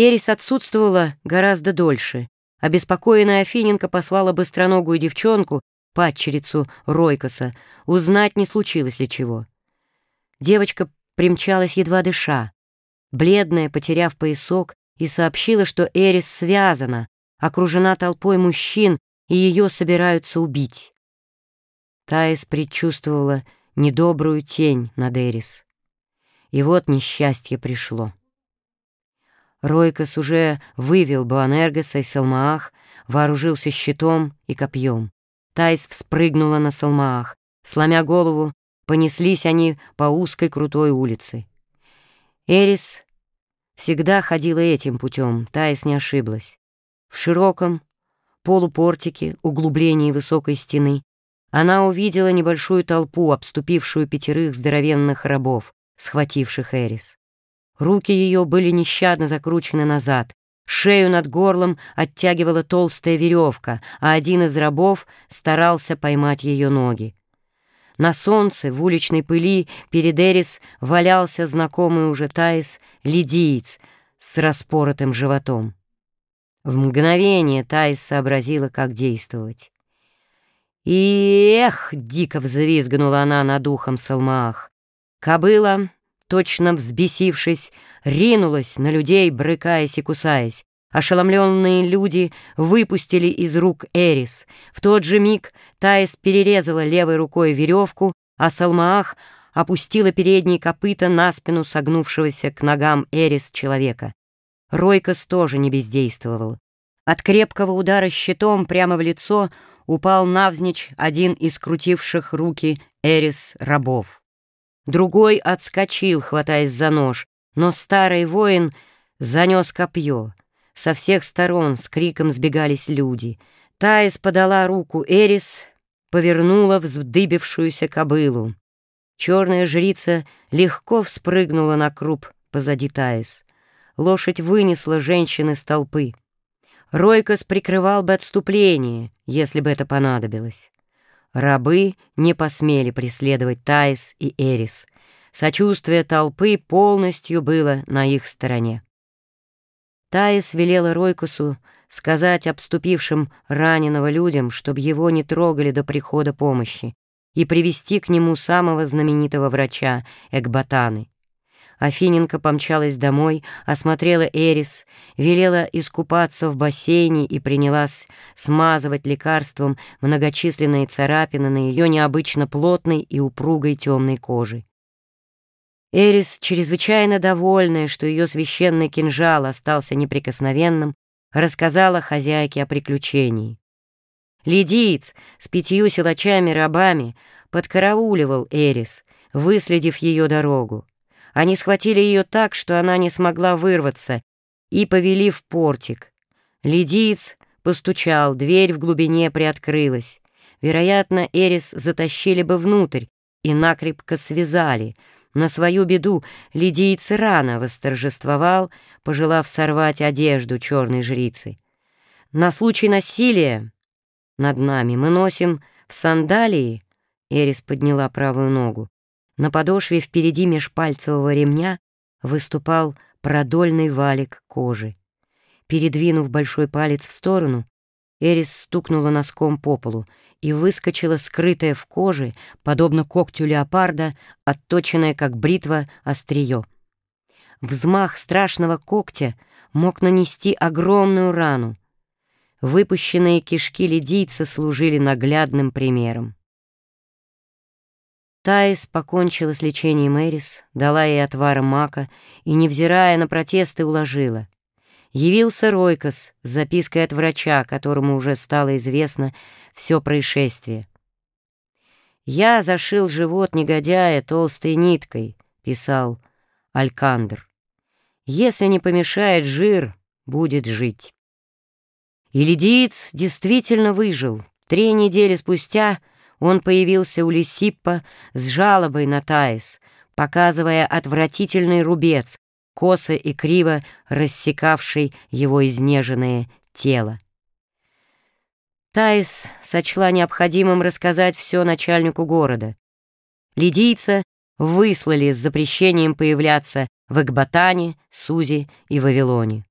Эрис отсутствовала гораздо дольше. Обеспокоенная Афиненко послала быстроногую девчонку, падчерицу Ройкоса, узнать, не случилось ли чего. Девочка примчалась едва дыша, бледная, потеряв поясок, и сообщила, что Эрис связана, окружена толпой мужчин, и ее собираются убить. Таис предчувствовала недобрую тень над Эрис. И вот несчастье пришло. Ройкос уже вывел Буанергоса и Салмаах, вооружился щитом и копьем. Тайс вспрыгнула на Салмаах. Сломя голову, понеслись они по узкой крутой улице. Эрис всегда ходила этим путем, Тайс не ошиблась. В широком полупортике, углублении высокой стены, она увидела небольшую толпу, обступившую пятерых здоровенных рабов, схвативших Эрис. Руки ее были нещадно закручены назад, шею над горлом оттягивала толстая веревка, а один из рабов старался поймать ее ноги. На солнце, в уличной пыли, перед Эрис валялся знакомый уже Таис лидиец с распоротым животом. В мгновение Таис сообразила, как действовать. И эх, дико взвизгнула она над ухом Салмаах. Кобыла точно взбесившись, ринулась на людей, брыкаясь и кусаясь. Ошеломленные люди выпустили из рук Эрис. В тот же миг Таис перерезала левой рукой веревку, а Салмаах опустила передние копыта на спину согнувшегося к ногам Эрис человека. Ройкос тоже не бездействовал. От крепкого удара щитом прямо в лицо упал навзничь один из крутивших руки Эрис рабов. Другой отскочил, хватаясь за нож, но старый воин занес копье. Со всех сторон с криком сбегались люди. Таис подала руку Эрис, повернула вздыбившуюся кобылу. Черная жрица легко вспрыгнула на круп позади Таис. Лошадь вынесла женщины с толпы. Ройкос прикрывал бы отступление, если бы это понадобилось. Рабы не посмели преследовать Таис и Эрис. Сочувствие толпы полностью было на их стороне. Таис велела Ройкусу сказать обступившим раненого людям, чтобы его не трогали до прихода помощи, и привести к нему самого знаменитого врача Экбатаны. Афиненко помчалась домой, осмотрела Эрис, велела искупаться в бассейне и принялась смазывать лекарством многочисленные царапины на ее необычно плотной и упругой темной коже. Эрис, чрезвычайно довольная, что ее священный кинжал остался неприкосновенным, рассказала хозяйке о приключении. Лидиец с пятью силачами-рабами подкарауливал Эрис, выследив ее дорогу. Они схватили ее так, что она не смогла вырваться, и повели в портик. Лидиец постучал, дверь в глубине приоткрылась. Вероятно, Эрис затащили бы внутрь и накрепко связали. На свою беду лидиец рано восторжествовал, пожелав сорвать одежду черной жрицы. На случай насилия над нами мы носим в сандалии, Эрис подняла правую ногу, на подошве впереди межпальцевого ремня выступал продольный валик кожи. Передвинув большой палец в сторону, Эрис стукнула носком по полу и выскочила скрытая в коже, подобно когтю леопарда, отточенная как бритва острие. Взмах страшного когтя мог нанести огромную рану. Выпущенные кишки ледийца служили наглядным примером. Таис покончила с лечением Эрис, дала ей отвар мака и, невзирая на протесты, уложила. Явился Ройкос с запиской от врача, которому уже стало известно все происшествие. «Я зашил живот негодяя толстой ниткой», — писал Алькандр. «Если не помешает жир, будет жить». И действительно выжил. Три недели спустя — он появился у Лисиппа с жалобой на Таис, показывая отвратительный рубец, косо и криво рассекавший его изнеженное тело. Таис сочла необходимым рассказать все начальнику города. Лидийца выслали с запрещением появляться в Экбатане, Сузе и Вавилоне.